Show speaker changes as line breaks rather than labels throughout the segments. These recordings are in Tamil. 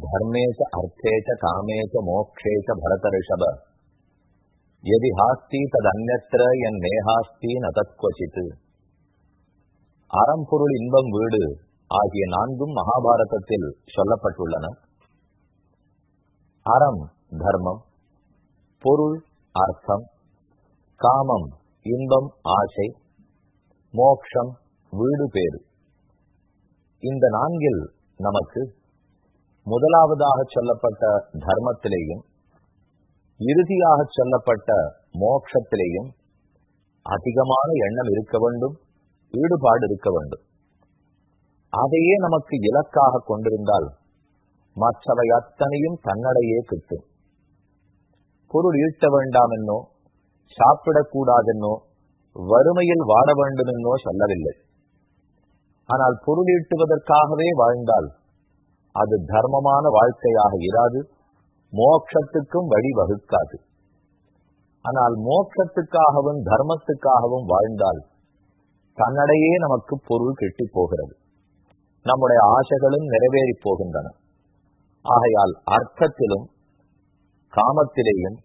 தர்மேச்ச அர்த்தேச்ச காமேச்ச மோக்ஷேச்ச பரத ரிஷப எதி ஹாஸ்தி ததன்யத்திர என் நேஹாஸ்தி நதத்வசித்து அறம்பொருள் இன்பம் வீடு ஆகிய நான்கும் மகாபாரதத்தில் சொல்லப்பட்டுள்ளன. அறம் தர்மம் பொருள் அர்த்தம் காமம் இன்பம் ஆசை மோக்ஷம் வீடு பேரு இந்த நான்கில் நமக்கு முதலாவதாக சொல்லப்பட்ட தர்மத்திலேயும் இறுதியாக சொல்லப்பட்ட மோட்சத்திலேயும் அதிகமான எண்ணம் இருக்க வேண்டும் ஈடுபாடு இருக்க வேண்டும். அதையே நமக்கு இலக்காக கொண்டிருந்தால் மற்றவை அத்தனையும் தன்னடையே கிட்டும். பொருள் ஈட்ட வேண்டாம் என்னோ சாப்பிடக்கூடாதென்னோ வறுமையில் வாட வேண்டும் என்னோ சொல்லவில்லை. ஆனால் பொருள் ஈட்டுவதற்காகவே வாழ்ந்தால் அது தர்மமான வாழ்க்கையாக இராது. மோட்சத்துக்கும் வழி வகுக்காது. ஆனால் மோட்சத்துக்காகவும் தர்மத்துக்காகவும் வாழ்ந்தால் தன்னடையே நமக்கு பொருள் கெட்டி போகிறது. நம்முடைய ஆசைகளும் நிறைவேறி போகின்றன. ஆகையால் அர்த்தத்திலும் காமத்திலேயும்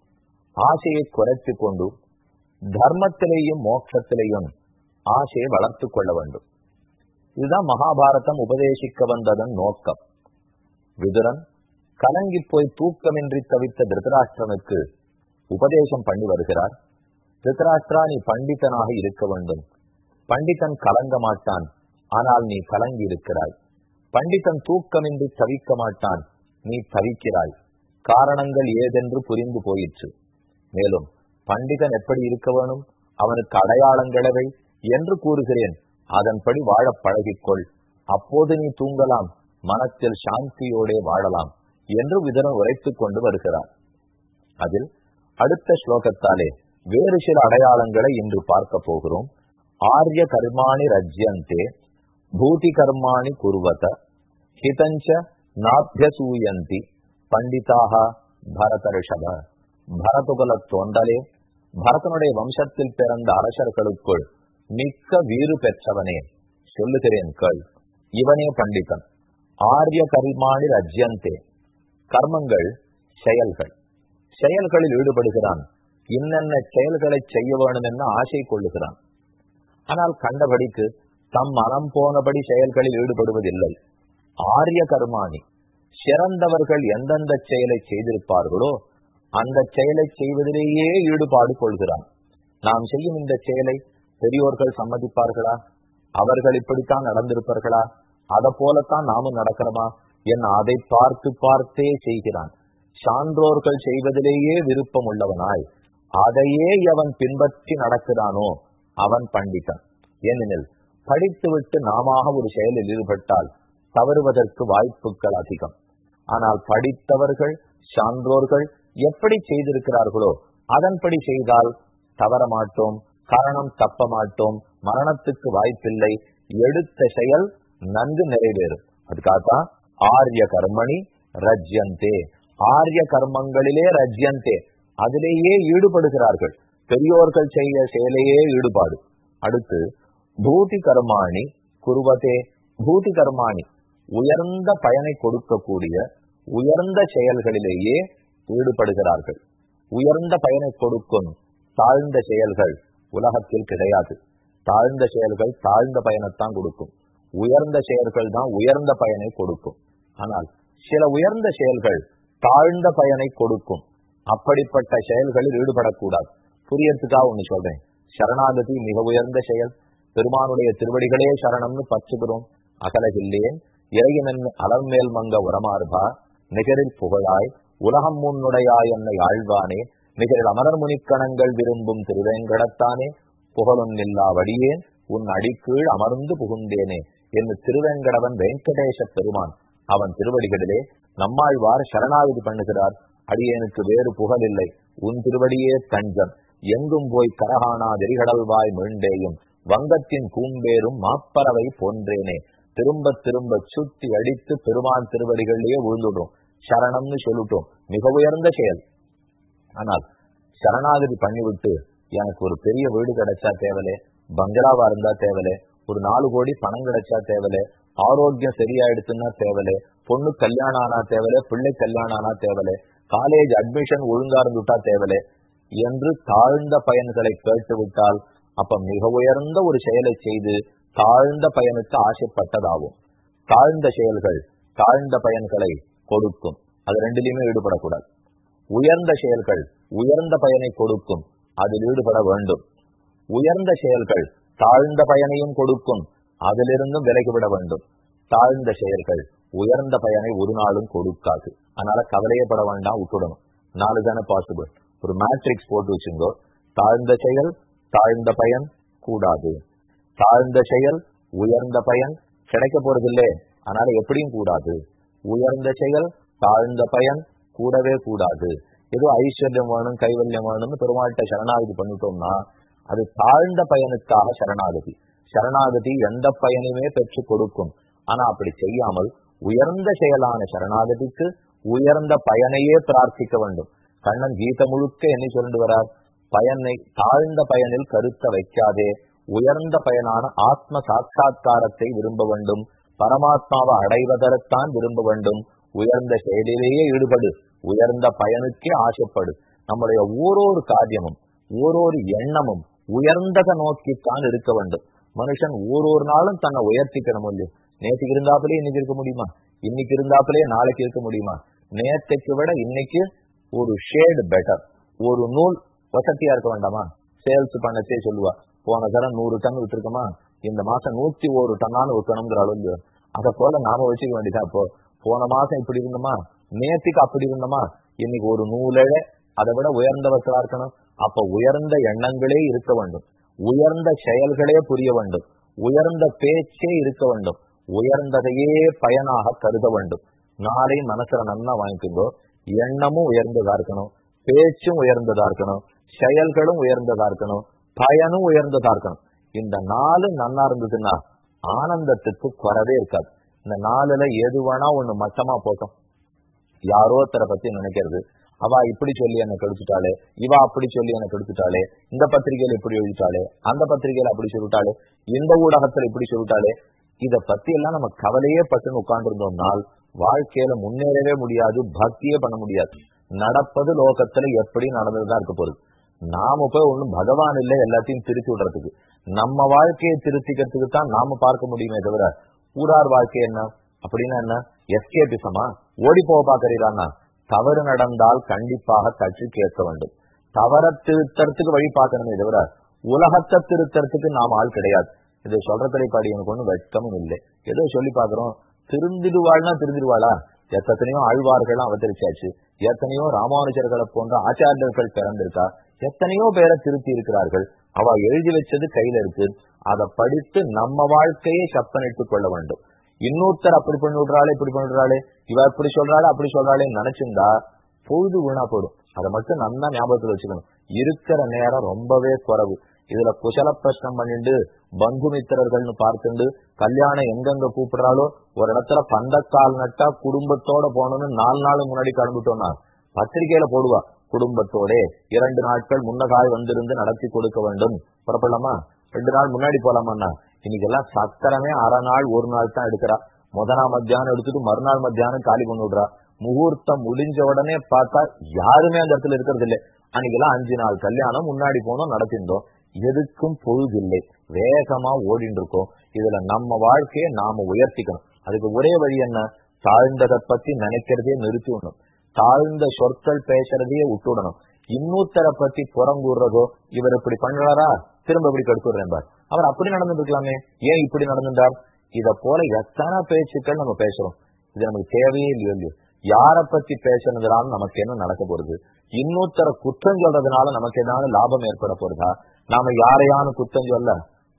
ஆசையை குறைத்து கொண்டு தர்மத்திலேயும் மோட்சத்திலேயும் ஆசையை வளர்த்து கொள்ள வேண்டும். இதுதான் மகாபாரதம் உபதேசிக்க வந்ததன் நோக்கம். விதுரன் கலங்கி போய் தூக்கமின்றி தவித்த திருதராஷ்டிரனுக்கு உபதேசம் பண்ணி வருகிறார். திருதராஷ்டிரா நீ பண்டிதனாக இருக்க வேண்டும். பண்டிதன் கலங்க மாட்டான். ஆனால் நீ கலங்கி இருக்கிறாய். பண்டிதன் தூக்கமின்றி தவிக்க மாட்டான். நீ தவிக்கிறாய். காரணங்கள் ஏதென்று புரிந்து போயிற்று. மேலும் பண்டிதன் எப்படி இருக்க வேணும்? அவனுக்கு அடையாளங்களவை என்று கூறுகிறேன். அதன்படி வாழ பழகிக்கொள். அப்போது நீ தூங்கலாம். மனத்தில் சாந்தியோடே வாழலாம் என்று விதனம் உரைத்துக் கொண்டு வருகிறார். அதில் அடுத்த ஸ்லோகத்தாலே வேறு சில அடையாளங்களை இன்று பார்க்க போகிறோம். ஆரிய கர்மாணி ரஜ்யந்தே பூதி கர்மாணி குருவத ஹிதஞ்ச நாபியசூயந்தி பண்டிதாக பரத ரிஷப பரதுகுல தோண்டலே பரதனுடைய வம்சத்தில் பிறந்த அரசர்களுக்குள் மிக்க வீறு பெற்றவனே சொல்லுகிறேன் கேள் இவனே பண்டிதன். ஆரிய கர்மாணி ரஜ்யந்தே. கர்மங்கள் செயல்கள். செயல்களில் ஈடுபடுகிறான். என்னென்ன செயல்களை செய்ய வேணும் என்று ஆசை கொள்ளுகிறான். ஆனால் கண்டபடிக்கு தம் மனம் போனபடி செயல்களில் ஈடுபடுவதில்லை. ஆரிய கர்மாணி சிறந்தவர்கள் எந்தெந்த செயலை செய்திருப்பார்களோ அந்த செயலை செய்வதிலேயே ஈடுபாடு கொள்கிறான். நாம் செய்யும் இந்த செயலை பெரியோர்கள் சம்மதிப்பார்களா? அவர்கள் இப்படித்தான் நடந்திருப்பார்களா? அதை போலத்தான் நாமும் நடக்கிறோமா? என் அதை பார்த்து பார்த்தே செய்கிறான். சான்றோர்கள் செய்வதிலேயே விருப்பம் உள்ளவனாய் அதையே அவன் பின்பற்றி நடக்கிறானோ அவன் பண்டிதன். ஏனெனில் படித்துவிட்டு நாம ஒரு செயலில் ஈடுபட்டால் தவறுவதற்கு வாய்ப்புகள் அதிகம். ஆனால் படித்தவர்கள் சான்றோர்கள் எப்படி செய்திருக்கிறார்களோ அதன்படி செய்தால் தவற மாட்டோம் காரணம் தப்ப மாட்டோம் மரணத்துக்கு வாய்ப்பில்லை எடுத்த செயல் நன்கு நிறைவேறும். அதுக்காகத்தான் ஆரிய கர்மணி ரஜ்யந்தே. ஆரிய கர்மங்களிலே ரஜ்யந்தே. அதிலேயே ஈடுபடுகிறார்கள். பெரியோர்கள் செய்ய செயலையே ஈடுபாடு. அடுத்து பூதி கர்மாணி குருவதே. பூதி கர்மாணி உயர்ந்த பயனை கொடுக்கக்கூடிய உயர்ந்த செயல்களிலேயே ஈடுபடுகிறார்கள். உயர்ந்த பயனை கொடுக்கும் தாழ்ந்த செயல்கள் உலகத்தில் கிடையாது. தாழ்ந்த செயல்கள் தாழ்ந்த பயனைத்தான் கொடுக்கும். உயர்ந்த செயல்கள் தான் உயர்ந்த பயனை கொடுக்கும். ஆனால் சில உயர்ந்த செயல்கள் தாழ்ந்த பயனை கொடுக்கும். அப்படிப்பட்ட செயல்களில் ஈடுபடக்கூடாது. புரியறதுக்காக ஒண்ணு சொல்றேன். சரணாகதி மிக உயர்ந்த செயல். பெருமானுடைய திருவடிகளே சரணம்னு பற்றுகிறோம். அகலகில்லேன் இறையனன் அலர்மேல் மங்க உரமார்பா நிகரில் புகழாய் உலகம் முன்னுடையாய் என்னை ஆழ்வானே நிகரில் அமரர் முனிக்கணங்கள் விரும்பும் திருவேங்கடத்தானே புகழொன்னில்லா வடியேன் உன் அடிக்கீழ் அமர்ந்து புகுந்தேனே. என்று திருவேங்கடவன் வெங்கடேச பெருமான் அவன் திருவடிகளிலே நம்மாழ்வார் சரணாகிதி பண்ணுகிறார் அடியேனுக்கு வேறு புகழ் இல்லை உன் திருவடியே தஞ்சம் எங்கும் போய் கரகானா வெறிகடல்வாய் மீண்டேயும் வங்கத்தின் கூம்பேரும் மாப்பறவை போன்றேனே திரும்ப திரும்ப சுத்தி அடித்து பெருமான் திருவடிகளிலேயே விழுந்துடும் சரணம்னு சொல்லிட்டோம் மிக உயர்ந்த செயல் ஆனால் சரணாகதி பண்ணிவிட்டு எனக்கு ஒரு பெரிய வீடு கிடைச்சா தேவலே பங்களாவா இருந்தா தேவலே ஒரு நாலு கோடி பணம் கிடைச்சா தேவலே ஆரோக்கியம் சரியாயிடுச்சுன்னா தேவலே பொண்ணு கல்யாணம் ஆனா தேவலே பிள்ளை கல்யாணம் ஆனா தேவலே காலேஜ் அட்மிஷன் ஒழுங்கா இருந்துட்டா தேவலே என்று தாழ்ந்த பயன்களை கேட்டு விட்டால் அப்ப மிக உயர்ந்த ஒரு செயலை செய்து தாழ்ந்த பயனுக்கு ஆசைப்பட்டதாகும். தாழ்ந்த செயல்கள் தாழ்ந்த பயன்களை கொடுக்கும். அது ரெண்டுலயுமே ஈடுபடக்கூடாது. உயர்ந்த செயல்கள் உயர்ந்த பயனை கொடுக்கும். அதில் ஈடுபட வேண்டும். உயர்ந்த செயல்கள் தாழ்ந்த பயனையும் கொடுக்கும். அதிலிருந்தும் விலகிவிட வேண்டும். தாழ்ந்த செயல்கள் உயர்ந்த பயனை ஒரு நாளும் கொடுக்காது. அதனால கவலையப்பட வேண்டாம் விட்டுடணும். நாலு தானே பாசிபிள் ஒரு மேட்ரிக்ஸ் போட்டு வச்சுங்கோ. தாழ்ந்த செயல் தாழ்ந்த பயன் கூடாது. தாழ்ந்த செயல் உயர்ந்த பயன் கிடைக்க போறதில்லை. அதனால எப்படியும் கூடாது. உயர்ந்த செயல் தாழ்ந்த பயன் கூடவே கூடாது. ஏதோ ஐஸ்வர்யம் வேணும் கைவல்யம் வேணும்னு பெருமாள்கிட்ட சரணாகதி பண்ணிட்டோம்னா அது தாழ்ந்த பயனுக்காக சரணாகதி. சரணாகதி எந்த பயனுமே பெற்றுக் கொடுக்கும். ஆனா அப்படி செய்யாமல் உயர்ந்த செயலான சரணாகதிக்கு உயர்ந்த பயனையே பிரார்த்திக்க வேண்டும். கண்ணன் கீத முழுக்க என்ன சொல்லிட்டு வரார் பயனை தாழ்ந்த பயனில் கருத்த வைக்காதே. உயர்ந்த பயனான ஆத்ம சாட்சா்காரத்தை விரும்ப வேண்டும். பரமாத்மாவை அடைவதற்கான் விரும்ப வேண்டும். உயர்ந்த செயலிலேயே ஈடுபடு. உயர்ந்த பயனுக்கே ஆசைப்படு. நம்முடைய ஓரொரு காரியமும் ஓரொரு எண்ணமும் உயர்ந்ததை நோக்கித்தான் இருக்க வேண்டும். மனுஷன் ஒரு ஒரு நாளும் தன்னை உயர்த்திக்கணும் இல்லையா? நேற்றுக்கு இருந்தாப்புலயே இன்னைக்கு இருக்க முடியுமா? இன்னைக்கு இருந்தாப்புலயே நாளைக்கு இருக்க முடியுமா? நேற்றுக்கு விட இன்னைக்கு ஒரு ஷேடு பெட்டர் ஒரு நூல் வசதியா இருக்க வேண்டாமா? சேல்ஸ் பண்ணச்சே சொல்லுவா. போன தரம் நூறு டன் விட்டுருக்கோமா இந்த மாசம் நூத்தி ஒரு டன்னானு விற்கணுங்கிற அளவு அதை போல நாம வச்சுக்க வேண்டியதா அப்போ போன மாசம் இப்படி இருந்தோமா? நேத்துக்கு அப்படி இருந்தோமா? இன்னைக்கு ஒரு நூலே அதை விட உயர்ந்தவர்களா இருக்கணும். அப்ப உயர்ந்த எண்ணங்களே இருக்க வேண்டும். உயர்ந்த செயல்களே புரிய வேண்டும். உயர்ந்த பேச்சே இருக்க வேண்டும். உயர்ந்ததையே பயனாக கருத வேண்டும். நாளை மனசுல நன்னா வாங்கிக்கோ. எண்ணமும் உயர்ந்ததா இருக்கணும். பேச்சும் உயர்ந்ததா இருக்கணும். செயல்களும் உயர்ந்ததா இருக்கணும். பயனும் உயர்ந்ததா இருக்கணும். இந்த நாலு நன்னா இருந்ததுன்னா ஆனந்தத்துக்கு குறவே இருக்காது. இந்த நாலுல எது வேணா ஒண்ணு மட்டமா போட்டோம் யாரோ ஒருத்தரை பத்தி நினைக்கிறது. அவ இப்படி சொல்லி என்ன கெடுத்துட்டாளே இவ அப்படி சொல்லி என்னை கெடுத்துட்டாளே இந்த பத்திரிகையில இப்படி எழுதிட்டாளே அந்த பத்திரிகையில அப்படி சொல்லிட்டாளே இந்த ஊடகத்துல இப்படி சொல்லிட்டாளே இத பத்தி எல்லாம் நம்ம கவலையே பட்டுன்னு உட்கார்ந்துருந்தோம்னால் வாழ்க்கையில முன்னேறவே முடியாது பக்தியே பண்ண முடியாது. நடப்பது லோகத்துல எப்படி நடந்ததுதான் இருக்க போகுது. நாம போய் ஒண்ணும் பகவான் இல்ல எல்லாத்தையும் திருத்தி விடுறதுக்கு. நம்ம வாழ்க்கையை திருத்திக்கிறதுக்கு தான் நாம பார்க்க முடியுமே தவிர ஊரார் வாழ்க்கை என்ன? அப்படின்னா என்ன? எஸ்கேபிசமா? ஓடி போக பாக்குறீரான்னா தவறு நடந்தால் கண்டிப்பாக கட்சி கேட்க வேண்டும். தவற திருத்தறதுக்கு வழி பார்க்கணுமே தவிர உலகத்தை திருத்தறதுக்கு நாம் ஆள் கிடையாது. இதை சொல்ற பாடி எனக்கு ஒன்றும் வெட்கமும் இல்லை. ஏதோ சொல்லி பாக்குறோம் திருந்திடுவாள்னா திருந்திடுவாளா? எத்தனையோ ஆழ்வார்கள் அவதரிச்சாச்சு. எத்தனையோ ராமானுஜர்களை போன்ற ஆச்சாரியர்கள் பிறந்திருக்கா? எத்தனையோ பேரை திருத்தி இருக்கிறார்கள். அவ எழுதி வச்சது கையில இருக்கு. அதை படித்து நம்ம வாழ்க்கையை சப்பனிட்டுக் கொள்ள வேண்டும். இன்னொருத்தர் அப்படி பண்ணி விடுறாளே இப்படி பண்ணி விடுறாளே இவ இப்படி சொல்றாளே அப்படி சொல்றாளேன்னு நினைச்சிருந்தா பொழுது வீணா போடும் அதை மட்டும் நல்லா ஞாபகத்துல வச்சுக்கணும். இருக்கிற நேரம் ரொம்பவே குறவு. இதுல குசல பிரச்சனம் பண்ணிட்டு பந்து மித்திரர்கள்னு பார்த்துண்டு கல்யாணம் எங்கெங்க கூப்பிடுறாளோ ஒரு இடத்துல பந்தக்கால் நட்டா குடும்பத்தோட போனோம்னு நாலு நாள் முன்னாடி கிளம்பிட்டோம்னா பத்திரிகையில போடுவா குடும்பத்தோட இரண்டு நாட்கள் முன்னதாய் வந்திருந்து நடத்தி கொடுக்க வேண்டும். புறப்படலாமா? ரெண்டு நாள் முன்னாடி போலாமாண்ணா? இன்னைக்கு எல்லாம் சக்கரமே அரை நாள் ஒரு நாள் தான் எடுக்கிறா. முத நாள் மத்தியானம் எடுத்துட்டு மறுநாள் மத்தியானம் காலி பண்ணி விடுறா. முகூர்த்தம் முடிஞ்ச உடனே பார்த்தா யாருமே அந்த இடத்துல இருக்கிறது இல்லை. அன்னைக்கெல்லாம் அஞ்சு நாள் கல்யாணம் முன்னாடி போனோம் நடத்திருந்தோம். எதுக்கும் பொழுதில்லை. வேகமா ஓடிட்டு இருக்கோம். இதுல நம்ம வாழ்க்கையை நாம உயர்த்திக்கணும். அதுக்கு ஒரே வழி என்ன? தாழ்ந்ததை பத்தி நினைக்கிறதே நிறுத்தி விடணும். தாழ்ந்த சொற்கள் பேசுறதையே விட்டுடணும் இன்னொருத்தரை பத்தி புறங்கூடுறதோ இவர் இப்படி பண்றாரா திரும்ப இப்படி கெடுத்துடுறேன் பார். அவர் அப்படி நடந்துருக்கலாமே. ஏன் இப்படி நடந்துட்டார்? இத போல எத்தனை பேச்சுக்கள் நம்ம பேசுறோம். இது நமக்கு தேவையே இல்லையோ. இல்லையோ யார பத்தி பேசுனதுனால நமக்கு என்ன நடக்க போறது? இன்னொருத்தர குற்றம் சொல்றதுனால நமக்கு ஏதாவது லாபம் ஏற்பட போறதா? நாம யாரையான குற்றம் சொல்ல?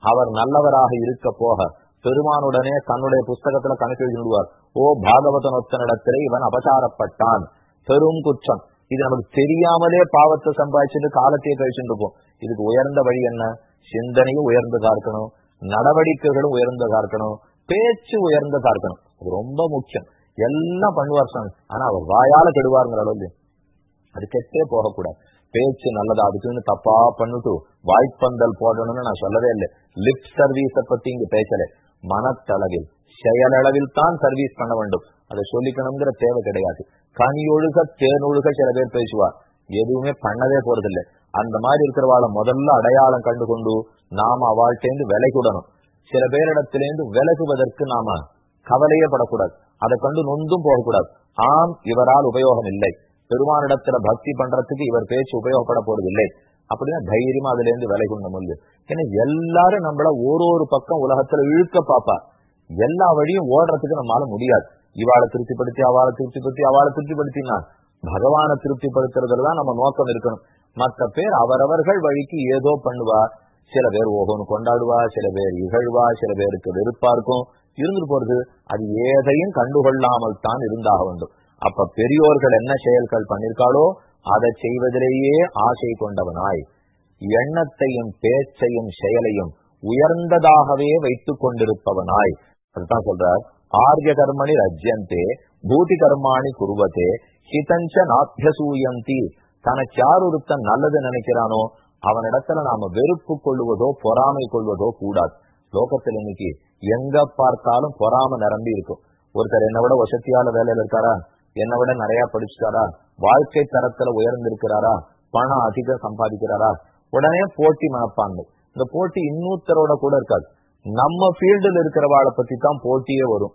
அவர் நல்லவராக இருக்க போக பெருமானுடனே தன்னுடைய புஸ்தகத்துல கணக்கு எழுதிடுவார் ஓ பாகவதனொத்தனிடத்திலே இவன் அபசாரப்பட்டான். பெரும் குற்றம். இது நமக்கு தெரியாமலே பாவத்தை சம்பாதிச்சுட்டு காலத்தையே கழிச்சுட்டு இருப்போம் இதுக்கு உயர்ந்த வழி என்ன? சிந்தனையும் உயர்ந்ததா இருக்கணும். நடவடிக்கைகளும் உயர்ந்ததா இருக்கணும். பேச்சு உயர்ந்ததா இருக்கணும். அது ரொம்ப முக்கியம். எல்லாம் பண்ணுவார் சாமி. ஆனா அவர் வாயால கெடுவாருங்கிற அளவு அது கெட்டே போகக்கூடாது. பேச்சு நல்லதா அதுக்குன்னு தப்பா பண்ணிட்டு வாய்ப்பந்தல் போடணும்னு நான் சொல்லவே இல்லை. லிப் சர்வீஸ பத்தி இங்க பேசல. மனத்தளவில் செயலளவில் தான் சர்வீஸ் பண்ண வேண்டும். அதை சொல்லிக்கணுங்கிற தேவை கிடையாது. கனியொழுக தேனொழுக சில பேர் பேசுவார். எதுவுமே பண்ணவே போறதில்லை. அந்த மாதிரி இருக்கிறவாளை முதல்ல அடையாளம் கண்டு கொண்டு நாம அவள்கிட்டேந்து விலகிடணும். சில பேரிடத்திலேருந்து விலகுவதற்கு நாம கவலையே படக்கூடாது. அதை கண்டு நொந்தும் போகக்கூடாது. ஆம் இவரால் உபயோகம் இல்லை. பெருமானிடத்துல பக்தி பண்றதுக்கு இவர் பேச்சு உபயோகப்பட போறதில்லை. அப்படின்னா தைரியமா அதுல இருந்து விலை கொண்ட முடியும் ஏன்னா எல்லாரும் நம்மள ஒரு ஒரு பக்கம் உலகத்துல இழுக்க பாப்பா. எல்லா வழியும் ஓடுறதுக்கு நம்மளால முடியாது. இவாளை திருப்திப்படுத்தி அவளை திருப்திப்படுத்தி அவளை திருப்திப்படுத்தினா பகவானை திருப்திப்படுத்துறதுல தான் நம்ம நோக்கம் இருக்கணும். மற்ற பேர் அவரவர்கள் வழிக்கு ஏதோ பண்ணுவா சில பேர் ஓகோன்னு கொண்டாடுவா சில பேர் இகழ்வா சில பேருக்கு வெறுப்பா இருக்கும் இருந்துட்டு போறது அது ஏதையும் கண்டுகொள்ளாமல் தான் இருந்தாக வேண்டும். அப்ப பெரியோர்கள் என்ன செயல்கள் பண்ணிருக்காளோ அதை செய்வதிலேயே ஆசை கொண்டவனாய். எண்ணத்தையும் பேச்சையும் செயலையும் உயர்ந்ததாகவே வைத்துக் கொண்டிருப்பவனாய். அதுதான் சொல்றார். ஆர்ய கர்மணி ரஜ்யந்தே பூதி கர்மாணி குருவத்தே ஹிதஞ்ச நாத்தியசூயந்தி தனக்கு யார் ஒருத்தன் நல்லது நினைக்கிறானோ அவனிடத்துல நாம வெறுப்பு கொள்வதோ பொறாமை கொள்வதோ கூடாது. லோகத்துல இன்னைக்கு எங்க பார்த்தாலும் பொறாம நிரம்பி இருக்கும். ஒருத்தர் என்னை விட வசதியான வேலையில இருக்காரா? என்னை விட நிறைய படிச்சுட்டாரா? வாழ்க்கை தரத்துல உயர்ந்திருக்கிறாரா? பணம் அதிகம் சம்பாதிக்கிறாரா? உடனே போட்டி மனப்பான்மை. இந்த போட்டி இன்னொருத்தரோட கூட இருக்காது. நம்ம ஃபீல்டுல இருக்கிறவாளை பத்தி தான் போட்டியே வரும்.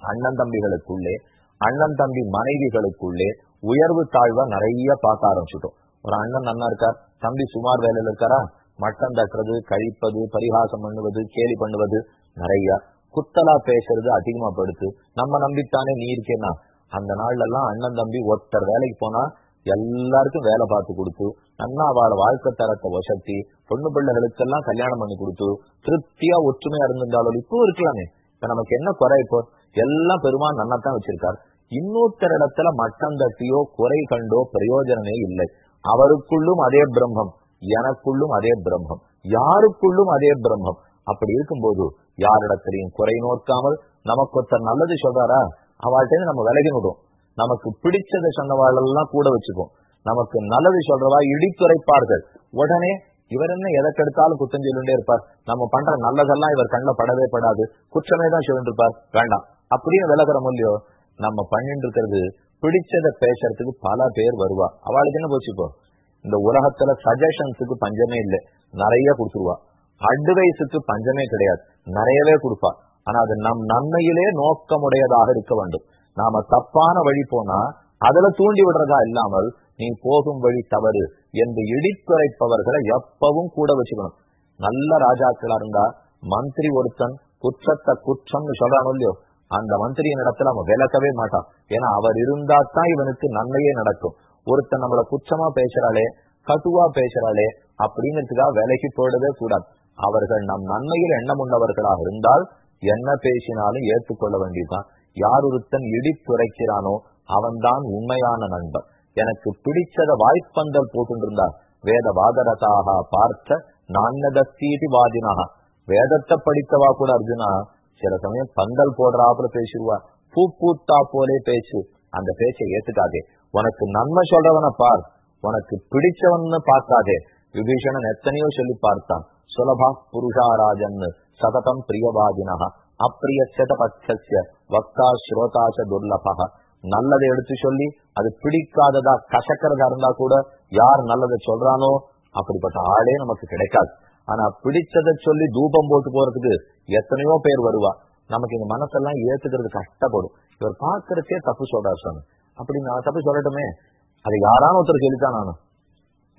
அண்ணன் தம்பிகளுக்குள்ளே அண்ணன் தம்பி மனைவிகளுக்குள்ளே உயர்வு தாழ்வா நிறைய பார்க்க ஆரம்பிச்சுட்டோம். ஒரு அண்ணன் நன்னா இருக்கார் தம்பி சுமார் வேலையில இருக்காரா? மட்டம் தட்டுறது கழிப்பது பரிகாசம் பண்ணுவது கேலி பண்ணுவது நிறைய. குத்தலா பேசுறது அதிகமா படுத்து நம்ம நம்பித்தானே நீ இருக்கேன்னா? அந்த நாள்ல எல்லாம் அண்ணன் தம்பி ஒருத்தர் வேலைக்கு போனா எல்லாருக்கும் வேலை பார்த்து கொடுத்து நன்னா அவளோட வாழ்க்கை தரத்தை வசத்தி பொண்ணு பிள்ளைகளுக்கெல்லாம் கல்யாணம் பண்ணி கொடுத்து திருப்தியா ஒற்றுமையா இருந்திருந்தாலும் இப்போ இருக்கலாமே. இப்ப நமக்கு என்ன குறை இப்போ? எல்லாம் பெருமான் நன்னாத்தான் வச்சிருக்காரு. இன்னொருத்தர் இடத்துல மட்டம் தட்டியோ குறை கண்டோ பிரயோஜனமே இல்லை. அவருக்குள்ளும் அதே பிரம்மம் எனக்குள்ளும் அதே பிரம்மம் யாருக்குள்ளும் அதே பிரம்மம். அப்படி இருக்கும்போது யாரிடத்திலையும் குறை நோக்காமல் நமக்கு ஒருத்தர் நல்லது சொல்றாரா? அவள்கிட்ட நம்ம விலகி நமக்கு பிடிச்சதை சொன்னவாளெல்லாம் கூட வச்சுக்கும் நமக்கு நல்லது சொல்றவா இடித்துரைப்பார்கள். உடனே இவர் என்ன எதை கெடுத்தாலும் குற்றம் சொல்லிட்டே இருப்பார். நம்ம பண்ற நல்லதெல்லாம் இவர் கண்ணில் படவே படாது. குற்றமே தான் சொல்லிட்டு இருப்பார். வேண்டாம். அப்படியே விலகிற இல்லையோ? நம்ம பண்ணிட்டு இருக்கிறது. பிடிச்சதை பேசுறதுக்கு பல பேர் வருவா. அவளுக்கு என்ன போச்சுப்போ இந்த உலகத்துல சஜஷன்ஸுக்கு பஞ்சமே இல்லை. நிறைய கொடுத்துருவா. அட்வைஸுக்கு பஞ்சமே கிடையாது. நிறையவே கொடுப்பா. ஆனா அது நம் நன்மையிலே நோக்கமுடையதாக இருக்க வேண்டும். நாம தப்பான வழி போனா அதுல தூண்டி விடுறதா இல்லாமல் நீ போகும் வழி தவறு என்று இடித்துரைப்பவர்களை எப்பவும் கூட வச்சுக்கணும். நல்ல ராஜாக்களா இருந்தா மந்திரி ஒருத்தன் குற்றத்தை குற்றம்னு சொல்றானோ இல்லையோ? அந்த மந்திரியின் இடத்துல அவன் விளக்கவே மாட்டான். ஏன்னா அவர் இருந்தா தான் இவனுக்கு நன்மையே நடக்கும். ஒருத்தன் நம்மள குச்சமா பேசுறாளே கட்டுவா பேசுறாளே அப்படிங்கிறதுக்காக விலைக்கு போயிடவே கூடாது. அவர்கள் நம் நன்மையில் எண்ணம் உள்ளவர்களாக இருந்தால் என்ன பேசினாலும் ஏற்றுக்கொள்ள வேண்டியதுதான். யார் ஒருத்தன் இடித்துரைக்கிறானோ அவன்தான் உண்மையான நண்பன். எனக்கு பிடிச்சத வாய்ப்பந்தல் போட்டுருந்தார் வேத வாதரதாக பார்த்த நான்யதீதி வாதினாக. வேதத்தை படித்தவா கூட அர்ஜுனா சில சமயம் பந்தல் போடுறாப்புல பேசிடுவா. பூ பூத்தா போலே பேசு. அந்த பேச்சை ஏத்துக்காதே. உனக்கு நன்மை சொல்றவனை பார். உனக்கு பிடிச்சவன்னு பார்க்காதே. விபீஷணன் எத்தனையோ சொல்லி பார்த்தான். சுலபா புருஷாராஜன் சததம் பிரியவாதினா அப்பிரியச்சத பட்சஸ்ய வக்தா ஸ்ரோதாச துர்லபக நல்லதை எடுத்து சொல்லி அது பிடிக்காததா கசக்கிறதா இருந்தா கூட யார் நல்லதை சொல்றானோ அப்படிப்பட்ட ஆளே நமக்கு கிடைக்காது. ஆனா பிடிச்சதை சொல்லி தூபம் போட்டு போறதுக்கு எத்தனையோ பேர் வருவா. நமக்கு இந்த மனசெல்லாம் ஏத்துக்கிறது கஷ்டப்படும். இவர் பாக்குறதே தப்பு சொல்றாரு சாமி. அப்படி நான் தப்பு சொல்லட்டுமே. அது யாரான ஒருத்தர் சொல்லித்தான் நானும்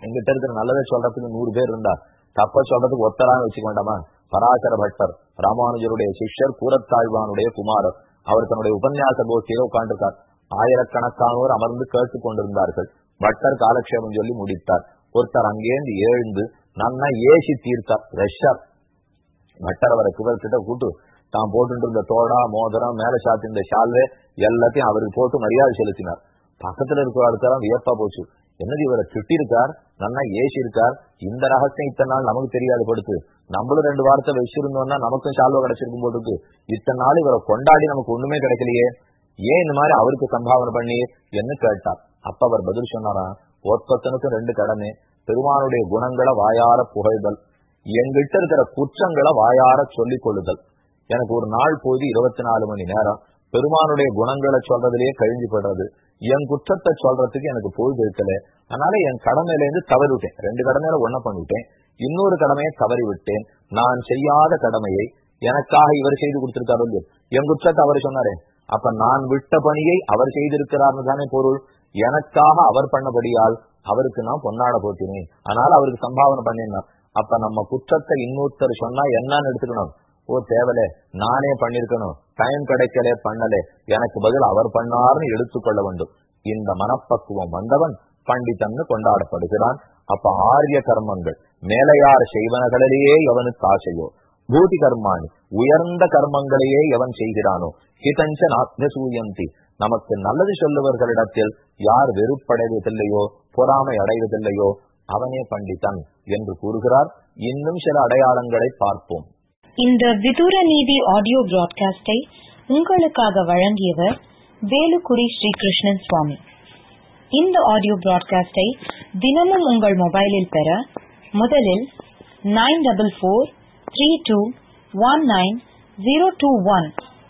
எங்கிட்ட இருக்கிற நல்லதை சொல்றதுக்கு நூறு பேர் இருந்தா தப்ப சொல்றதுக்கு ஒத்தரான வச்சுக்க வேண்டாமா? பராசர பட்டர் ராமானுஜருடைய சிஷ்யர் கூரத்தாழ்வானுடைய குமாரர் அவர் தன்னுடைய உபன்யாச கோஷ்டியில உட்கார்ந்துருக்கார். ஆயிரக்கணக்கானோர் அமர்ந்து கேட்டுக் கொண்டிருந்தார்கள் பட்டர் காலக்ஷேபம் சொல்லி முடித்தார். ஒருத்தர் அங்கேருந்து எழுந்து நன்னா ஏசி தீர்த்தார் ரஷ்யா பட்டர் அவரை கிட்ட கூட்டு தான் போட்டு இருந்த தோடா மோதிரம் மேல சாத்திருந்த ஷால்வே எல்லாத்தையும் அவருக்கு போட்டு மரியாதை செலுத்தினார். பக்கத்துல இருக்கிறாருக்காரன் வியப்பா போச்சு. என்னது இவரை திட்டிருக்கார் நல்லா ஏசி இருக்கார்? இந்த ரகசியம் இத்தனை நாள் நமக்கு தெரியாது படுத்து. நம்மளும் ரெண்டு வாரத்தை வச்சிருந்தோம்னா நமக்கும் சால்வா கிடைச்சிருக்கும் போட்டுக்கு இத்தனை நாள் இவரை கொண்டாடி நமக்கு ஒண்ணுமே கிடைக்கலையே. ஏன் இந்த மாதிரி அவருக்கு சம்பாவனை பண்ணி? என்ன கேட்டார் அப்ப அவர் பதில் சொன்னாரா? ஒருத்தனுக்கும் ரெண்டு கடமை பெருமானுடைய குணங்களை வாயார புகழ்தல் எங்கிட்ட இருக்கிற குற்றங்களை வாயார சொல்லிக் கொள்ளுதல். எனக்கு ஒரு நாள் போது இருபத்தி நாலு மணி நேரம். பெருமானுடைய குணங்களை சொல்றதுலயே கழிஞ்சு போடுறது என் குற்றத்தை சொல்றதுக்கு எனக்கு பொழுது இருக்கல அதனால என் கடமையில இருந்து தவறிவிட்டேன். ரெண்டு கடமையில ஒன்ன பண்ணிவிட்டேன். இன்னொரு கடமையை தவறி விட்டேன் நான் செய்யாத கடமையை எனக்காக இவர் செய்து கொடுத்திருக்காரு இல்லையோ? என் குற்றத்தை அவர் சொன்னாரே. அப்ப நான் விட்ட பணியை அவர் செய்திருக்கிறார்னு தானே பொருள். எனக்காக அவர் பண்ணபடியால் அவருக்கு நான் பொன்னாட போட்டினேன் அதனால அவருக்கு சம்பாவனை பண்ணிருந்தான் அப்ப நம்ம குற்றத்தை இன்னொருத்தர் சொன்னா என்னன்னு எடுத்துக்கணும். ஓ தேவலே நானே பண்ணிருக்கணும். டைம் கிடைக்கல பண்ணல. எனக்கு பதில் அவர் பண்ணார்னு எடுத்துக்கொள்ள வேண்டும். இந்த மனப்பக்குவம் வந்தவன் பண்டிதன்னு கொண்டாடப்படுகிறான். அப்ப ஆரிய கர்மங்கள் மேலையார் செய்வனகளிலேயே எவனுக்கு ஆசையோ? பூதி கர்மாணி உயர்ந்த கர்மங்களையே எவன் செய்கிறானோ? ஹிதஞ்சன் ஆத்மசூயந்தி நமக்கு நல்லது சொல்லுவர்களிடத்தில் யார் வெறுப்படைவதில்லையோ பொறாமை அடைவதில்லையோ அவனே பண்டிதன் என்று கூறுகிறார். இன்னும் சில அடையாளங்களை பார்ப்போம்.
இந்த விதூர நீதி ஆடியோ பிராட்காஸ்டை உங்களுக்காக வழங்கியவர் வேலுக்குடி ஸ்ரீகிருஷ்ணன் சுவாமி. இந்த ஆடியோ பிராட்காஸ்டை தினமும் உங்கள் மொபைலில் பெற முதலில் nine double four three two one nine zero two one